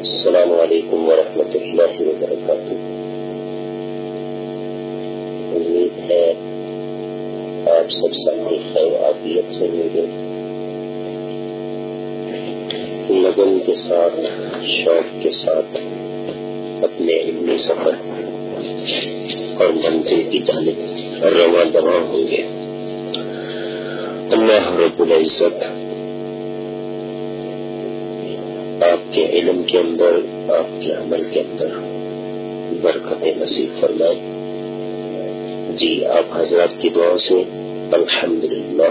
السلام علیکم ورحمۃ اللہ وبرکاتہ امید ہے آپ سب ساتھی خیر عافیت سے ہوں گے. لگن کے ساتھ، شوق کے ساتھ اپنے علمی سفر اور منزل کی جانب رواں دواں ہوں گے. اللہ رب العزت آپ کے علم کے اندر، آپ کے عمل کے اندر برکت نصیب فرمائے۔ جی آپ حضرات کی دعا سے الحمد للہ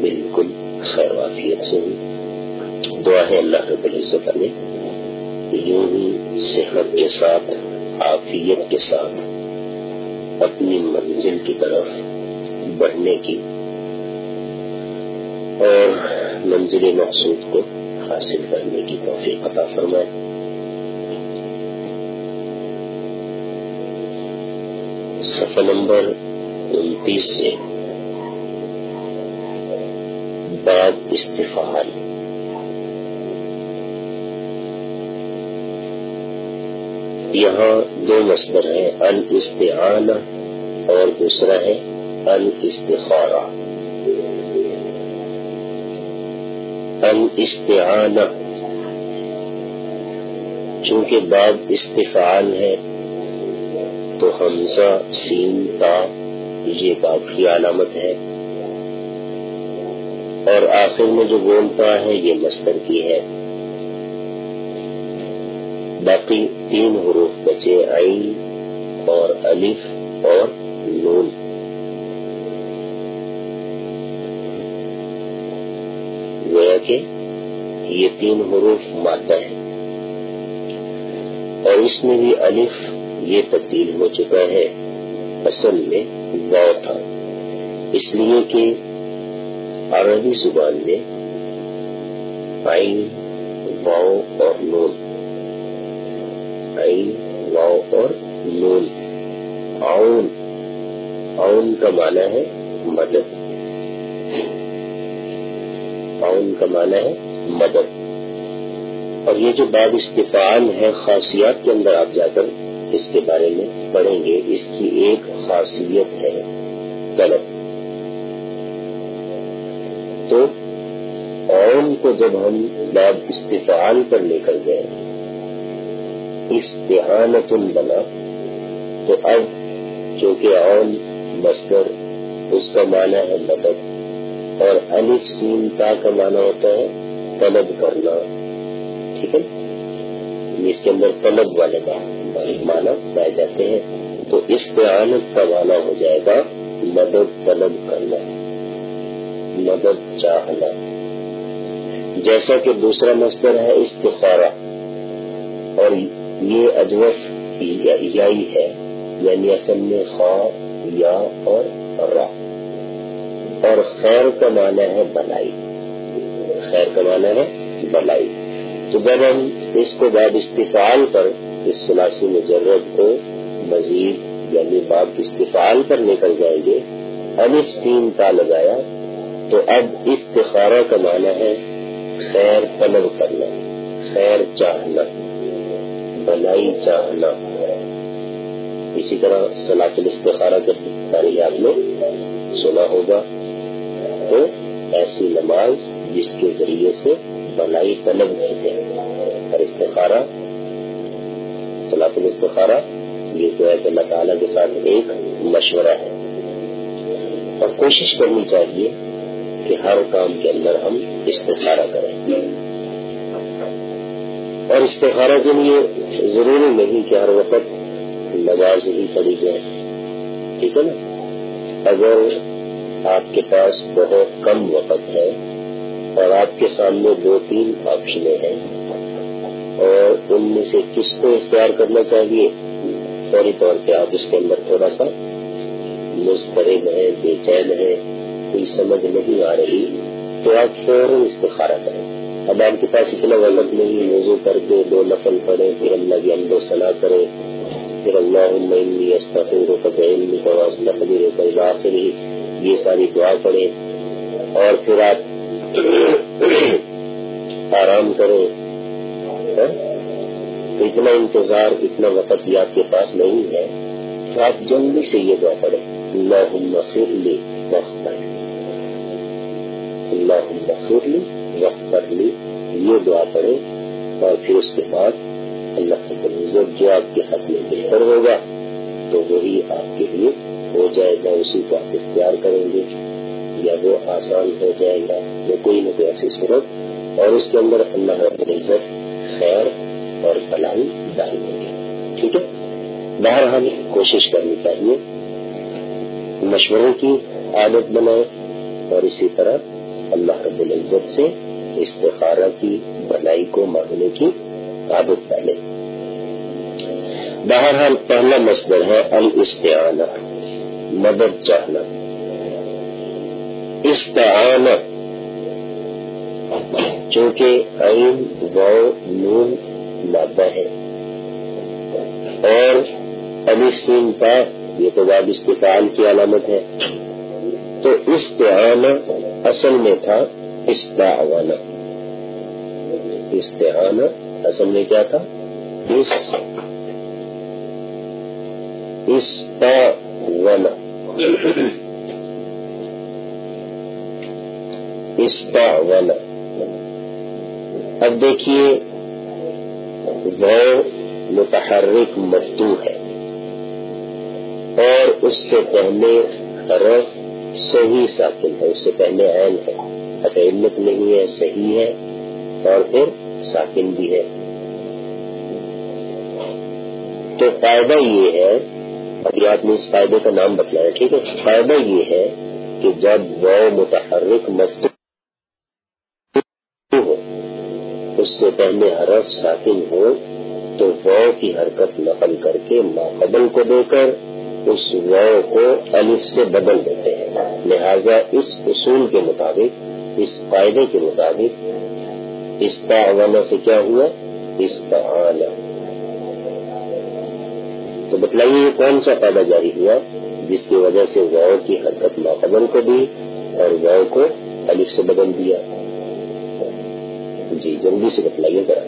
بالکل خیر وافیت سے ہوں دعا ہے اللہ رب العزت نے یوں ہی صحت کے ساتھ، عافیت کے ساتھ اپنی منزل کی طرف بڑھنے کی اور منزل مقصود کو حاصل کرنے کی توفیق عطا فرمائے۔ صفحہ نمبر انتیس سے۔ باب استفال یہاں دو مصدر ہیں الاستعان اور دوسرا ہے، الاستخارہ۔ الاستعان چونکہ باب استفعال ہے تو حمزہ، سین، تا، یہ باب کی علامت ہے۔ اور آخر میں جو بولتا ہے، یہ مستر کی ہے۔ باقی تین حروف بچے، عین اور الف اور نون۔ گویا کہ یہ تین حروف مادہ ہے اور اس میں بھی الف یہ تبدیل ہو چکا ہے۔ اصل میں واؤ تھا۔ اس لیے کہ عربی زبان میں عین واؤ اور نون۔ عین واؤ اور نون۔ آؤن آؤن کا معنی ہے مدد۔ کا معنی ہے، مدد۔ اور یہ جو باب استفان ہے خاصیات کے اندر آپ جا کر اس کے بارے میں پڑھیں گے، اس کی ایک خاصیت ہے۔ طلب۔ تو اون کو جب ہم باب استفعال پر لے کر گئے استعانت بنا، تو اب چونکہ اون مصدر اس کا معنی ہے مدد۔ اور الف سین تا کا معنی ہوتا ہے؟ طلب کرنا۔ ٹھیک ہے؟ یعنی اس کے اندر طلب والے معنی پائے جاتے ہیں۔ تو استعانت کا معنی ہو جائے گا مدد طلب کرنا۔ مدد چاہنا۔ جیسا کہ دوسرا مصدر ہے استخارہ اور یہ اجوف یائی ہے یعنی اصل میں خواہ، یا اور را۔ اور خیر کا معنی ہے بلائی۔ خیر کا معنی ہے بلائی۔ تو جب ہم اس کو باب استفال پر، اس سلاسی مجرد کو مزید یعنی باب استفال پر نکل جائیں گے الف سین کا لگایا۔ تو اب استخارہ کا معنی ہے خیر طلب کرنا، خیر چاہنا، بلائی چاہنا۔ اسی طرح سلاط الاستخارہ کے تاریخ آپ نے سنا ہوگا۔ تو ایسی نماز جس کے ذریعے سے بلائی طلب کہتے ہیں اور استخارہ سلاط الاستخارہ، یہ جو ہے کہ اللہ تعالیٰ کے ساتھ ایک مشورہ ہے۔ اور کوشش کرنی چاہیے کہ ہر کام کے اندر ہم استخارہ کریں۔ اور استخارہ کے لیے ضروری نہیں کہ ہر وقت نماز ہی پڑی جائے۔ ٹھیک ہے نا؟ اگر آپ کے پاس بہت کم وقت ہے اور آپ کے سامنے دو تین آپشنیں ہیں اور ان میں سے کس کو اختیار کرنا چاہیے؟ فوری طور پہ آپ اس کے اندر تھوڑا سا مسترد ہے بے چین ہے کوئی سمجھ نہیں آ رہی، تو آپ فوراً استخارہ کریں۔ اب آپ کے پاس اتنا وقت نہیں، موضوع کر کے دو نفل پڑے پھر اللہ کی امد و صلاح کرے پھر اللہ استفر آخر ہی یہ ساری دعا پڑھیں اور پھر آپ آرام کرو ہاں؟ تو اتنا انتظار، اتنا وقت بھی آپ کے پاس نہیں ہے تو آپ جلدی سے یہ دعا پڑے اللہ مغفر لی وقت اللہ مغفر لی وقت لی یہ دعا پڑے اور پھر اس کے بعد اللہ العزت جو آپ کے حق میں بہتر ہوگا، تو وہی آپ کے لیے ہو جائے گا، اسی کو اختیار کریں گے یا وہ آسان ہو جائے گا یا کوئی نہ کوئی ایسی صورت اور اس کے اندر اللہ رب العزت خیر اور بلائی ڈال دیں گے۔ ٹھیک ہے؟ بہرحال کوشش کرنی چاہیے۔ مشورے کی عادت بنائے اور اسی طرح اللہ رب العزت سے استخارہ کی بنائی کو مانگنے کی عادت ڈالے بہرحال پہلا مصدر ہے الاستعانہ۔ مدد چاہنا۔ استعانت چونکہ عین و نون مادہ ہے۔ اور علی سین کا، یہ تو باب استفعال کی علامت ہے۔ تو استعان اصل میں تھا استعان استعان اصل میں کیا تھا؟ اس استعان استعان اب دیکھیے وہ متحرک مفتو ہے۔ اور اس سے پہلے حرف صحیح ساکن ہے، اس سے پہلے عین ہے۔ علمت نہیں ہے، صحیح ہے، اور پھر ساکن بھی ہے۔ تو فائدہ یہ ہے ابھی آپ نے اس فائدے کا نام بتلایا، ٹھیک ہے؟ فائدہ یہ ہے کہ جب وہ متحرک مفتو ہو، اس سے پہلے حرف ساکن ہو، تو وہ کی حرکت نقل کر کے ماقبل کو دے کر اس وہ کو الف سے بدل دیتے ہیں۔ لہذا اس اصول کے مطابق، اس فائدے کے مطابق استعانہ سے کیا ہوا؟ استعانہ تو بتلائیے کون سا فائدہ جاری ہوا جس کی وجہ سے وہ کی حرکت ماقبل کو دی اور وہ کو الف سے بدل دیا؟ جی جلدی سے بتلائیے ذرا۔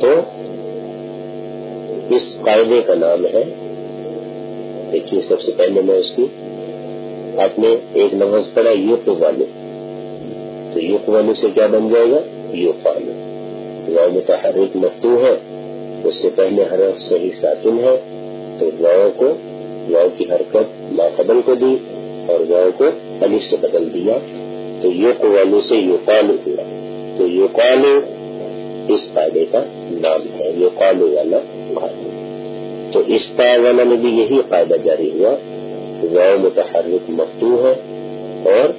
تو اس قاعدے کا نام ہے، دیکھیے سب سے پہلے میں اس کی، آپ نے ایک لفظ پڑھا یوک والو۔ تو یوک والو سے کیا بن جائے گا؟ یو فالو وہ متحرک مفتو ہے، اس سے پہلے حرف صحیح ساکن ہے، تو واؤ کو واؤ کی حرکت ماقبل کو دی اور واؤ کو الف سے بدل دیا۔ تو یوک والو سے یوقالو ہوا تو یوقالو اس قاعدے کا نام ہے یوقالو والا قانون تو اس والا میں بھی یہی قاعدہ جاری ہوا واؤ متحرک مفتو ہے اور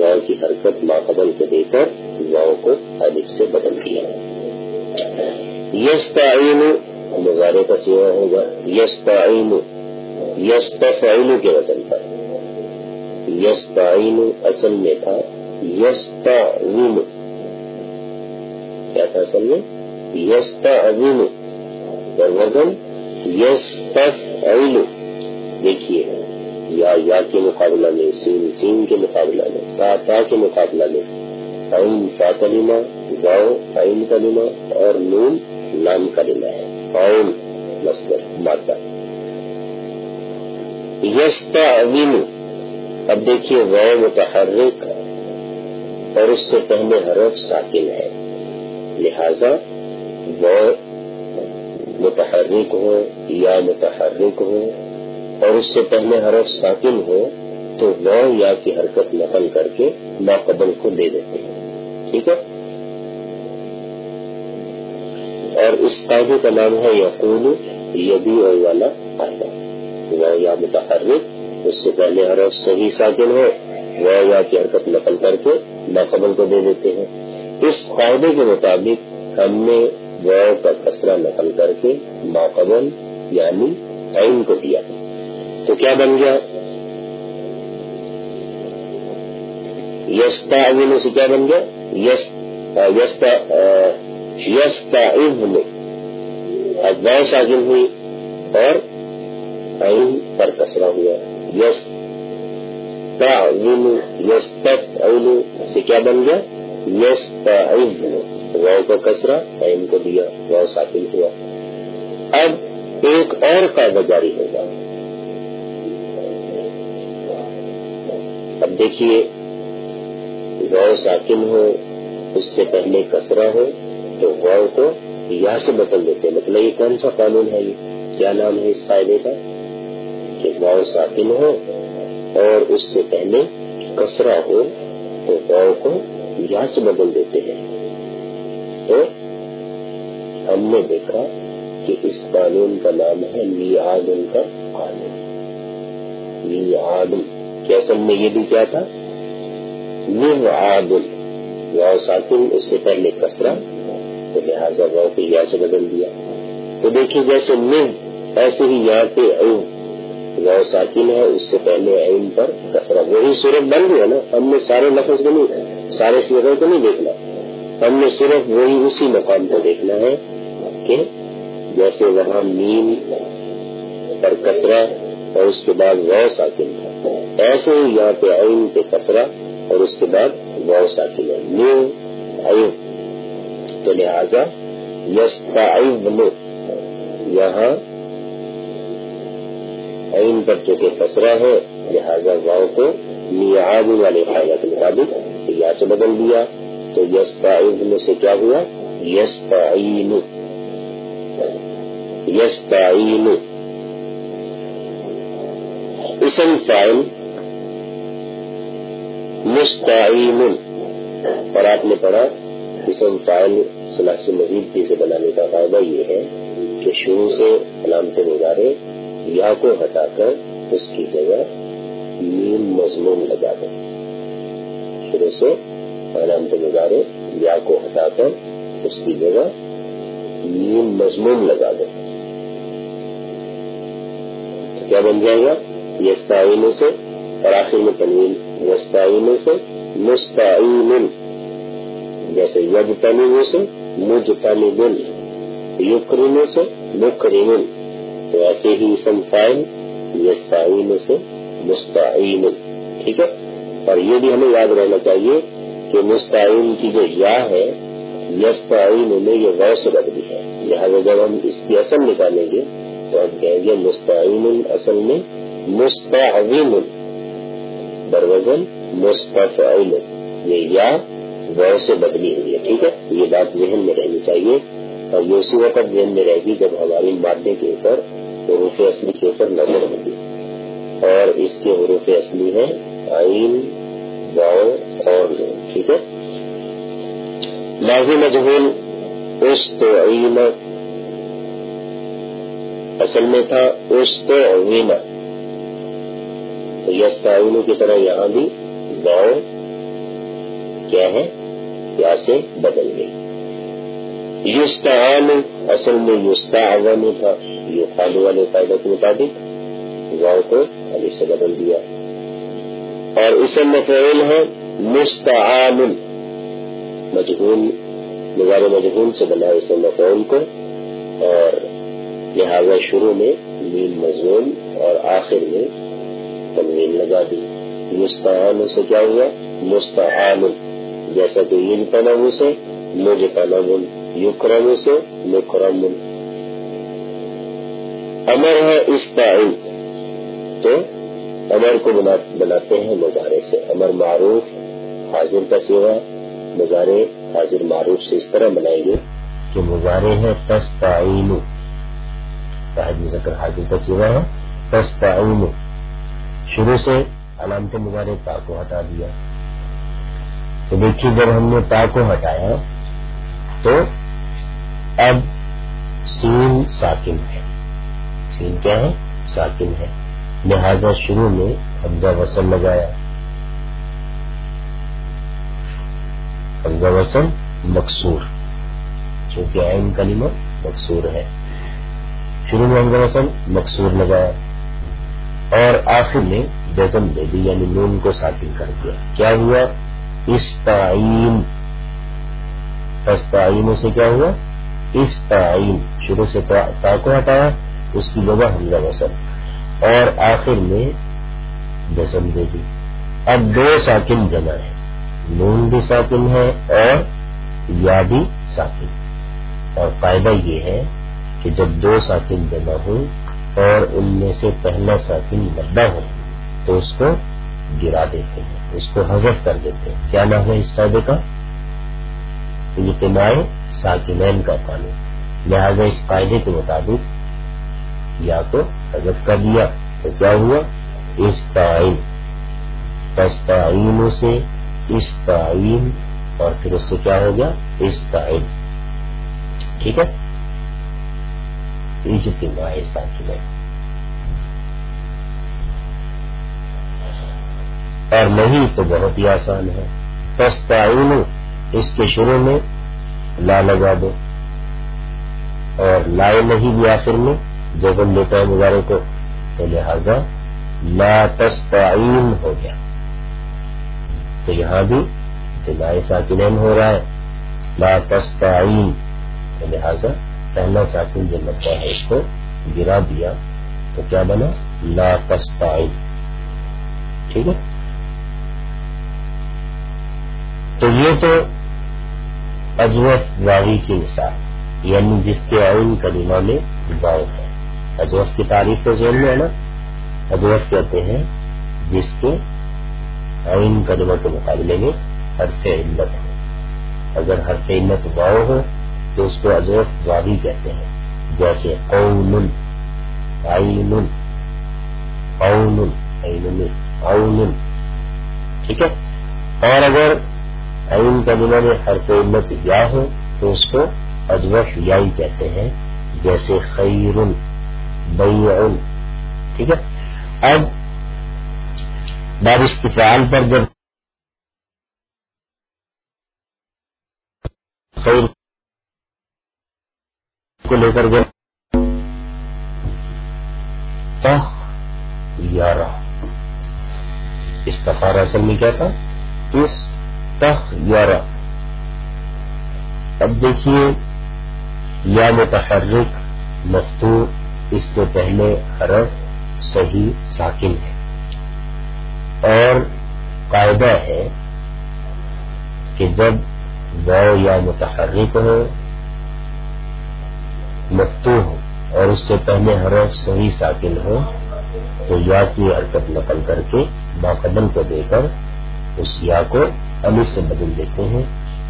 واؤ کی حرکت ماقبل کو دے کر واؤ کو الف سے بدل دیا۔ یس تعین مظاہرے کا سیوا ہوگا یس تعین یس تفعین کے وزن پر۔ یس تعین اصل میں تھا۔ یس تعین کیا تھا اصل میں؟ یس تعین وزن یس تفعین دیکھیے، یا یا کے مقابلہ میں، سین سین کے مقابلہ میں، تا تا کے مقابلہ میں۔ عین فا کلمہ واؤ عین کلمہ اور نون لام کلمہ ہے۔ عین مصدر، مادہ۔ یستعین اب دیکھیے وہ متحرک اور اس سے پہلے حرف ساکن ہے۔ لہذا وہ متحرک ہو، یا متحرک ہو اور اس سے پہلے حرف ساکن ہو تو وہ یا کی حرکت نقل کر کے ماقبل کو دے دیتے ہیں۔ ٹھیک ہے؟ اور اس قاعدے کا نام ہے یقول، یبی اور والا قاعدہ۔ وہ یا متحرک، اس سے پہلے حرف صحیح ساکن ہو وہ یا کی حرکت نقل کر کے ماقبل کو دے دیتے ہیں۔ اس قاعدے کے مطابق ہم نے وہ کا کسرہ نقل کر کے ماقبل یعنی عین کو دیا۔ تو کیا بن گیا؟ یستا سے کیا بن گیا؟ یس یستا یستا اب ہوئی اور عین پر کسرا ہوا۔ یس سے کیا بن گیا؟ یس واؤ کا کسرا عین کو دیا واؤ ساکن ہوا۔ اب ایک اور قاعدہ جاری ہوگا۔ اب دیکھیے واؤ ساکن ہو، اس سے پہلے کسرا ہو، تو واؤ کو یا سے بدل دیتے مطلب یہ کون سا قانون ہے یہ؟ کیا نام ہے اس قاعدے کا؟ کہ واؤ ساکن ہو اور اس سے پہلے کسرا ہو، تو واؤ کو یا سے بدل دیتے ہیں۔ تو ہم نے دیکھا کہ اس قانون کا نام ہے می آدم کا قانون۔ می آدم کیا سب میں یہ بھی کیا تھا؟ نیو آدم واؤ ساکن اس سے پہلے کسرا تو لہٰذا واؤ کو یا سے بدل دیا۔ تو دیکھیے جیسے نیو ایسے ہی یہاں پہ واؤ ساکن ہے اس سے پہلے عین پر کسرا وہی صورت بن گیا نا۔ ہم نے سارے لفظ کو نہیں، سارے سیروں کو نہیں دیکھنا۔ ہم نے صرف وہی اسی مقام کو دیکھنا ہے کہ جیسے وہاں میم پر کسرا اور اس کے بعد واؤ ساکن ایسے ہی یہاں پہ عین پہ کسرا اور اس کے بعد واؤ ساکن ہے۔ نیو عین تو لہذا یس یہاں عین پر چونکہ کسرا ہے، لہذا واؤ کو میاد والے فائدہ کے مطابق یا سے بدل دیا۔ تو یس تعین سے کیا ہوا؟ یس تعین یس تعین اسم فائل مستعین اور آپ نے پڑھا اسم فائل سلاسی مزید کی سے بنانے کا فائدہ یہ ہے کہ شروع سے علامت گزارے یا کو ہٹا کر اس کی جگہ نیم مضمون لگا دیں۔ شروع سے علامت گزارے یا کو ہٹا کر اس کی جگہ نیم مضمون لگا دیں۔ تو کیا بن جائے گا؟ یستعین سے اور آخر میں تنوین۔ یستعین سے مستعین جیسے ید تنوین سے مجھ تنوین یقرین سے مکرین تو ایسے ہی اسم فائل یستعین سے مستعین ٹھیک ہے؟ اور یہ بھی ہمیں یاد رہنا چاہیے کہ مستعین کی جو یا ہے، یستعین میں یہ غور سے بدلی ہے۔ لہٰذا جب ہم اس کی اصل نکالیں گے تو ہم کہیں گے مستعین اصل میں مستعین بروزن مستفعین یہ یا غور سے بدلی ہوئی ہے، ٹھیک ہے؟ یہ بات ذہن میں رہنی چاہیے اور یہ اسی وقت ذہن میں رہے گی جب ہماری مادے کے اوپر، حروف اصلی کے اوپر نظر ہوگی اور اس کے حروف اصلی ہے آئین واؤ اور ٹھیک ہے؟ لازم مجہول اس تو اصل میں تھا اس تو تو کی طرح یہاں بھی واؤ کیا ہے یا سے بدل گئی۔ یوستعان اصل میں یوستعون تھا۔ یہ خالو والے فائدہ کے مطابق واؤ کو علی سے بدل دیا۔ اور اسم مفعول ہے مستعان مجہول نظار مجہول سے بنا اسم مفعول کو۔ اور لہذا شروع میں نیم مضمون اور آخر میں تنوین لگا دی۔ مستعان سے کیا ہوا؟ مستعان جیسا کہ یہ تنوع سے مجھ تنوع، یکرم سے، مکرم۔ امر ہے استعین تو امر کو بناتے ہیں مظاہرے سے۔ امر معروف، حاضر کا سیوا۔ مظاہرے حاضر معروف سے اس طرح بنائیں گے کہ مظاہرے ہے تستعین واحد مذکر حاضر کا سیوا ہے تستعین شروع سے علامت مظاہرے تا کو ہٹا دیا۔ تو دیکھیے، جب ہم نے تا کو ہٹایا، تو اب سین ساکن ہے۔ سین کیا ہے؟ ساکن ہے۔ لہذا شروع میں حمزہ وسل لگایا۔ حمزہ وسل مقصور۔ چونکہ عین کلمہ مقصور ہے۔ شروع میں حمزہ وسل مقصور لگایا۔ اور آخر میں جزم دے دی یعنی نون کو ساکن کر دیا۔ کیا ہوا؟ استعین۔ استعین سے کیا ہوا؟ استعین۔ شروع سے تا کو ہٹایا، اس کی جگہ حمزہ وسل اور آخر میں جسم دے دی۔ اب دو ساکن جمع ہے نون بھی ساکن ہے اور یا بھی ساکن۔ اور فائدہ یہ ہے کہ جب دو ساکن جمع ہوں اور ان میں سے پہلا ساکن مدہ ہو، تو اس کو گرا دیتے ہیں، اس کو حذف کر دیتے ہیں۔ کیا نام ہے اس فائدے کا؟ اجتماع ساکنین کا قانون۔ لہذا اس فائدے کے مطابق یا تو حذف کر دیا تو کیا ہوا؟ اس تعین تستعین سے اس تعین اور پھر اس سے کیا ہو گیا؟ اس تعین ٹھیک ہے؟ اجتماع ساکنین اور نہیں تو بہت ہی آسان ہے۔ تستعین اس کے شروع میں لا لگا دو۔ اور لائے نہیں بھی آخر میں، جزم دیتا ہے مظاہرے کو۔ تو لہذا لا تستعین ہو گیا۔ تو یہاں بھی دلائے ساکنین ہو رہا ہے۔ لا تستعین۔ تو لہذا پہلا ساکن جو لگتا ہے اس کو گرا دیا، تو کیا بنا؟ لا تستعین۔ ٹھیک ہے؟ تو یہ تو اجوف واوی کی مثال یعنی جس کے عین کلیمہ میں واؤ ہے۔ اجوف کی تعریف تو ذہن میں ہے نا؟ اجوف کہتے ہیں جس کے عین کلیمہ کے مقابلے میں حرف علت ہے۔ اگر حرف علت واؤ ہو تو اس کو اجوف واوی کہتے ہیں۔ جیسے قول عین عین عین ٹھیک ہے؟ اور اگر عین کا دنوں میں ہر کوئی یا ہو، تو اس کو اجوف یائی کہتے ہیں۔ جیسے خیر بیع ٹھیک ہے؟ اب باب استفال پر جب خیر کو لے کر گئے۔ یارہ استفار اصل میں کیا تھا؟ اس یارہ اب دیکھیے، یا متحرک مفتو اس سے پہلے حرف صحیح ساکن ہے۔ اور قاعدہ ہے کہ جب و یا متحرک ہو مفتو ہو اور اس سے پہلے حرف صحیح ساکن ہو، تو یا کی حرکت نقل کر کے باقدم کو دے کر اس یا کو علی سے بدل دیتے ہیں۔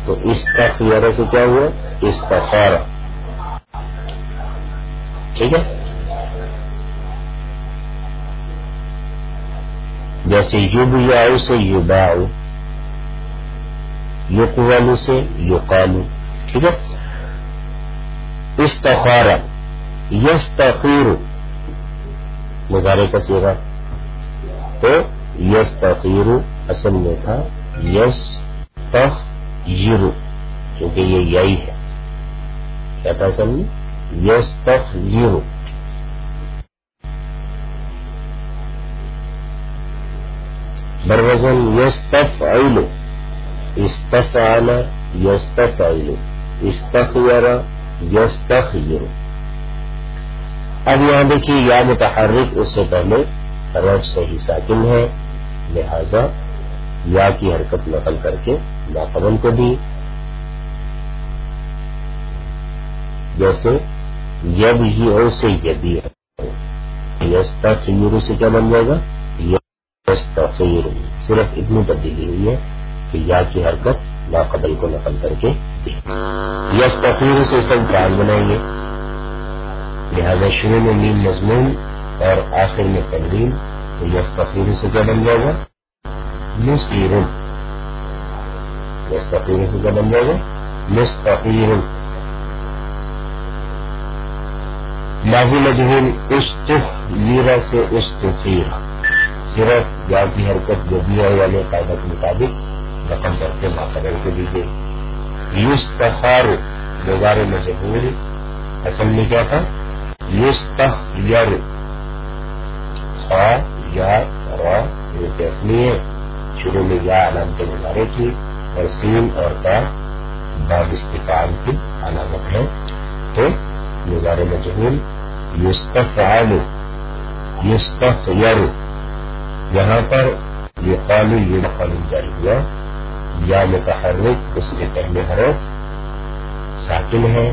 تو اس کا خیارہ سے کیا ہوا؟ اس کا خارا ٹھیک ہے؟ جیسے یوب یا سے یو باؤ یو سے یو کالو ٹھیک ہے؟ استخارا یستخیر مظاہرے کا سیرا تو یس تخیر اصل میں تھا یس تخ یرو کیونکہ یہ یہی ہے. کیا تھا اصل میں؟ یس تخ یرو بروزن یس تف عیلو استف آنا یس تف عیلو استخ یرا اب یہاں دیکھیے یا متحرک اس سے پہلے رب صحیح ساکن ہے، لہذا یا کی حرکت نقل کر کے ناقبل کو دی۔ جیسے یب ہی اور سے یبی یستا فیور سے کیا بن جائے گا؟ یستا صرف اتنی تبدیلی ہوئی ہے کہ یا کی حرکت ناقبل کو نقل کر کے یس تفیر سے سب بران بنائیں گے۔ لہذا شروع میں نیم مضمون اور آخر میں تنظیم تو یس تفیر سے کیا بن جائے گا؟ مستقیر مستقیر سے کیا بن جائے گا؟ مستقیر ماضی مجہول استفیرا سے استفیر صرف یا کی حرکت جو بھی ہے یعنی قاعدہ کے مطابق۔ رقم کر کے ماقبل کو دیجیے یستخار دوبارہ مجہول اصل میں کیا تھا؟ یستخیر خا، یا، را، یہ کیسنی ہے۔ شروع میں یا علامت گزارے کی اور سین اور کا باب استفام کی علامت ہے۔ تو نظار مجہول یوستف عالو یہاں پر یہ قانون یہ قانون جاری ہوا۔ یا متحرک، اس کے پہلے حرف ساکن ہے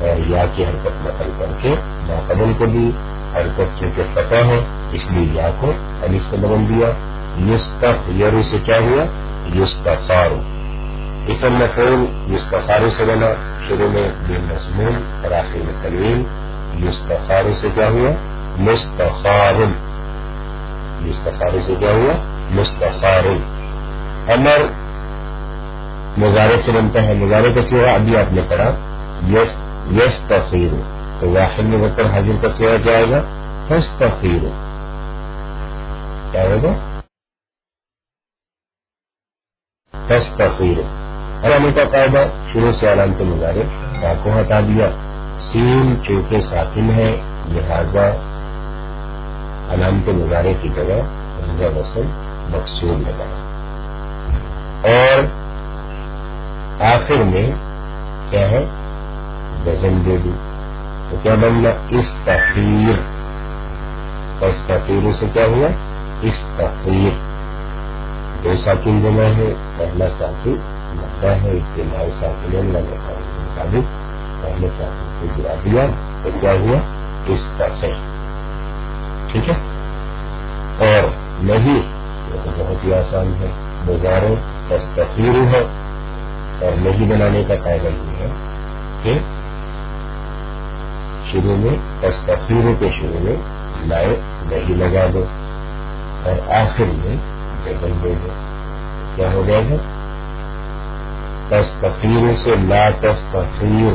اور یا کی حرکت نقل کر کے ماقبل کو بھی حرکت چونکہ فتح ہے، اس لیے یا کو علی سے بدل دیا۔ یوستف یورو سے کیا ہوا؟ یوستفارو اسم مفعول یوستفارو سے بنا، شروع میں بے مضمون اور آخر میں تلیم یوستفارو سے کیا ہوا؟ مستخار یوستفارو سے کیا ہوا؟ مستخار امر مظاہرے سے بنتا ہے مظاہرے کا سیوا ابھی آپ نے پڑھا یس یس تفیر تو واحد میں بہتر حاضر کا سیوا کیا ہوگا؟ فس تفیر کیا ہوگا؟ فس تفیر علامہ کا قاعدہ شروع سے علامت مظاہرے کا کو ہٹا دیا۔ سین چونکہ ساکن ہے، لہذا علامت مظاہرے کی جگہ رضا وسل مقصود لگا اور آخر میں کیا ہے؟ وزن دے دی۔ تو کیا بننا؟ اس تفریح اس تفریح سے کیا ہوا؟ اس تفریح دو ساکن بنا ہے پہلا ساکن لگتا ہے استعمال ساکن مطابق پہلے ساکن کو گرا دیا، تو کیا ہوا؟ اس تفریح ٹھیک ہے؟ اور نہیں، یہ تو بہت ہی آسان ہے۔ گزارو تفریح ہے۔ اور نہیں بنانے کا فائدہ یہ ہے کہ شروع میں تصویروں کے شروع میں لائے نہیں لگا دو اور آخر میں جزم دے دو۔ کیا ہو جائے گا؟ تصویروں سے لا تصویر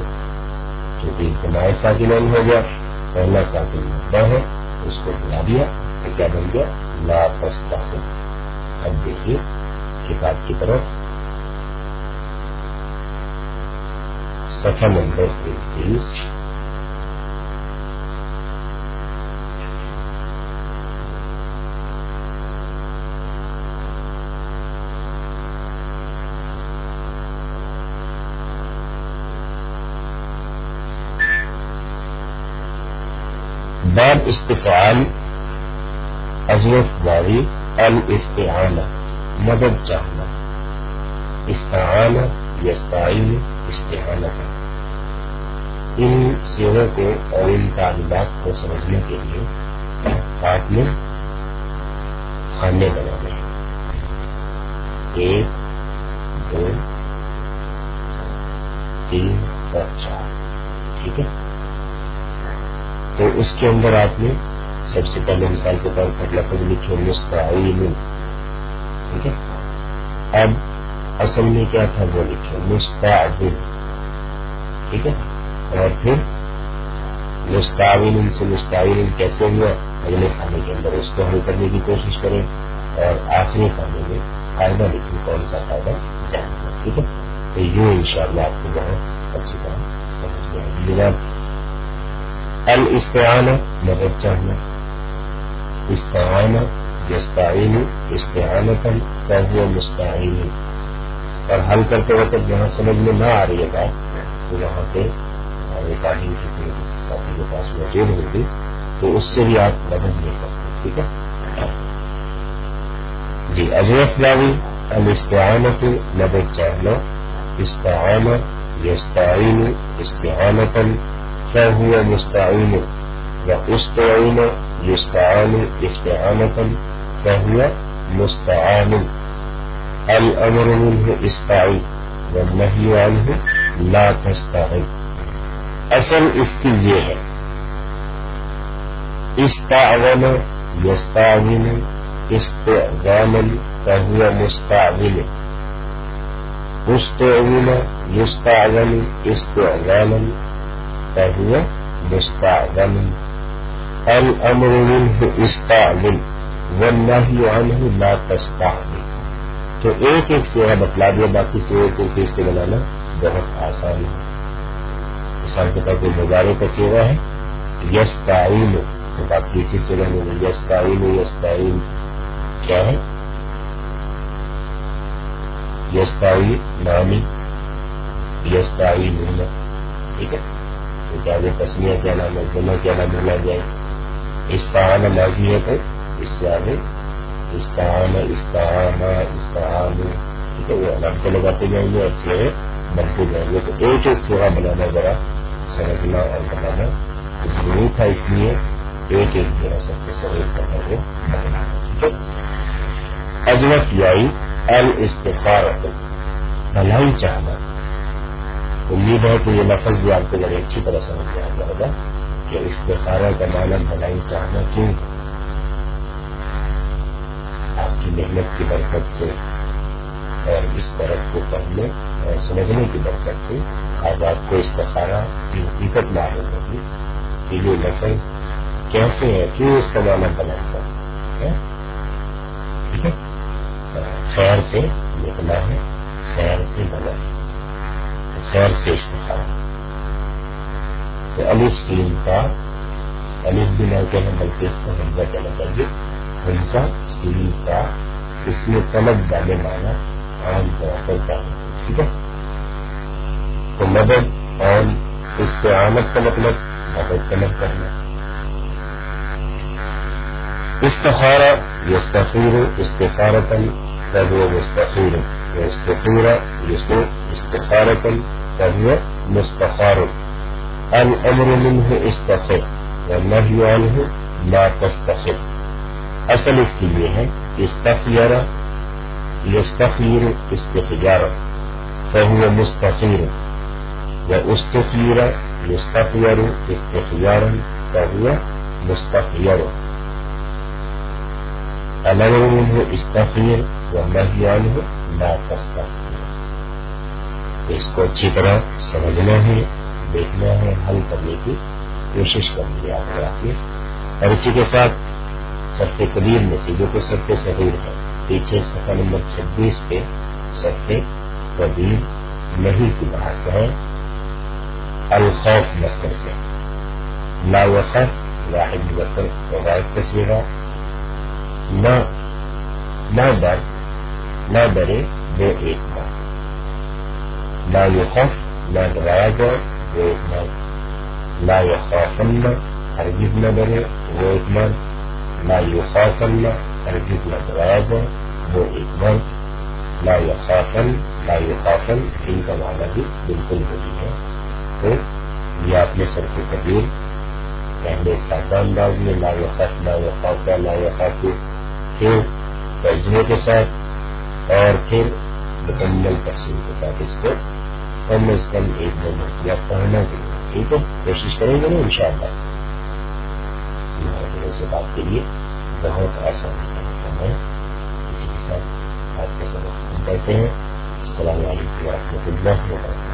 جو کہ اجتماعی ساکن ہو گیا، پہلا ساکن مدعا ہے، اس کو بلا دیا تو کیا بن گیا؟ لا تصویر اب دیکھیے کتاب کی طرف صفحہ نمبر تینتیس باب استفعال ازرف واری الاستعانہ مدد چاہنا استعانہ یستعین استحانت ان سیروں کو اور ان تعلیمات کو سمجھنے کے لیے آپ نے خانے بنانے ہیں۔ ایک، دو، تین اور چار۔ ٹھیک ہے؟ تو اس کے اندر آپ نے سب سے پہلے مثال کے طور پر لفظ لکھے مستعین ٹھیک ہے؟ اب اصل میں کیا تھا وہ لکھے مستعبل ٹھیک ہے؟ اور پھر مستعین سے مستعین کیسے ہوا؟ اگلے کھانے کے اندر اس کو حل کرنے کی کوشش کریں اور آخری کھانے میں فائدہ لکھیں، کون سا فائدہ؟ جاننا۔ ٹھیک ہے؟ تو یوں ان شاء اللہ آپ کو بہت اچھی طرح سمجھ میں آئے گی۔ جناب، الاستعانہ مدد چاہنا۔ استعانہ یستعین استعانتا فهو مستعین اور حل کرتے وقت جہاں سمجھ میں نہ آ رہی ہے بات، تو وہاں پہ ہمارے تعلیم کی کوئی ساتھی کے پاس موجود ہوگی تو اس سے بھی آپ مدد لے سکتے ٹھیک ہے؟ جی اجرف لاوی الاستعانت مدد چاہنا استعانہ یستعین استعانتا، فهو مستعین، و استعین یستعان استعانتا، فهو مستعان۔ الامر منه استعی والنهی عنه لا تستعی اصل اس کی یہ ہے۔ استعون یستعون استعوانا فهو مستعون استعون يستعون استعوانا فهو مستعون الامر منه استعون والنهي عنه لا تستعون تو ایک ایک سیوا بتلا دیا، باقی سیوا کو کس سے بنانا بہت آسان ہے۔ مثال کے طور پہ مزارے کا سیوا ہے؟ یس تعین تو باقی اسی سے بنے یس تعین یس تعین کیا ہے؟ یس تعین نامی۔ یس تعین ٹھیک ہے؟ تو کیا آگے تسمیہ کیا نام ہے؟ جمع کیا نام ہونا جائے۔ اس کا ماضی ہے تو اس سے آگے استعان استعان استعان ٹھیک ہے وہ الگ کو لگاتے جائیں گے اور چہرے بنتے جائیں گے۔ تو ایک ایک سیوا بنانا ذرا سمجھنا اور بنانا ضروری تھا، اس لیے ایک ایک جو ہے سب کے سہول کرنا وہ بننا ٹھیک ہے ازمت یائی الاستفارت بھلائی چاہنا۔ امید ہے کہ یہ لفظ بھی آپ کو بڑی اچھی طرح سمجھ میں آ جائے گا کہ استفارہ کا معنی بھلائی چاہنا کیوں آپ کی محنت کی برکت سے اور اس طرف کو پڑھنے اور سمجھنے کی برکت سے اب آپ کو استخارہ کی حقیقت معلوم ہوگی کہ یہ لفظ کیسے ہے کیوں اس کا معنی بناتا ہے؟ ٹھیک ہے؟ خیر سے لکھنا ہے، خیر سے بنا ہے، خیر سے استفادہ تو الف سین کا، الف بھی نہ کہنا بلکہ اس کو حمزہ کہنا چاہیے۔ حمزہ سین کا اس میں طلب والے مانا عام طور پر کیا ٹھیک ہے؟ تو مدد اور استعانت کا مطلب مدد طلب کرنا استخارہ یستخیر استخارتا فهو مستخير واستخير يسوء استخارة فهو مستخار۔ الأمر منه استخر والنهي عنه لا تستخر۔ اصل اس کے لیے ہے استخیر یستخیر استخجار فهو مستخیر و واستخیر يستخير استخيارا فهو مستخير الأمر منه استخير اس کو اچھی طرح سمجھنا ہے، دیکھنا ہے، حل کرنے کی کوشش کرنی ہے آپ اور اسی کے ساتھ سب قبیر میں سے جو کہ سب صغیر ہے۔ پیچھے سفر نمبر چھبیس پہ سب قبیر نہیں کی بات ہے۔ الخوف مستر سے۔ لا وقف واحد وقت روایت تصویرہ نہ نہ ڈر، نہ ڈرے، وہ ایک بار نہ یہ نہ ڈرایا جائے، وہ ایک بار نہ یہ خوفن ہرگز نہ ڈرے، وہ ایک بار نہ یہ خوفن ہرگز نہ ڈرایا وہ ایک بار نہ یہ خوفن نہ ان کا معنی بھی بالکل وہی ہے تو یہ آپ نے سر کے قبیر پہلے سادہ انداز میں لا یہ خوف نہ یہ خوف پھر ترجمے کے ساتھ اور پھر مکمل تقسیم کے ساتھ اس کو کم از کم ایک دو مرتبہ پڑھنا چاہیے ٹھیک ہے؟ کوشش کریں گے نا ان شاء سے بات کے لیے بہت آسان مطلب ہے۔ اسی کے ساتھ آپ کے سبق کہتے ہیں۔ السلام علیکم و رحمۃ اللہ وبرکاتہ۔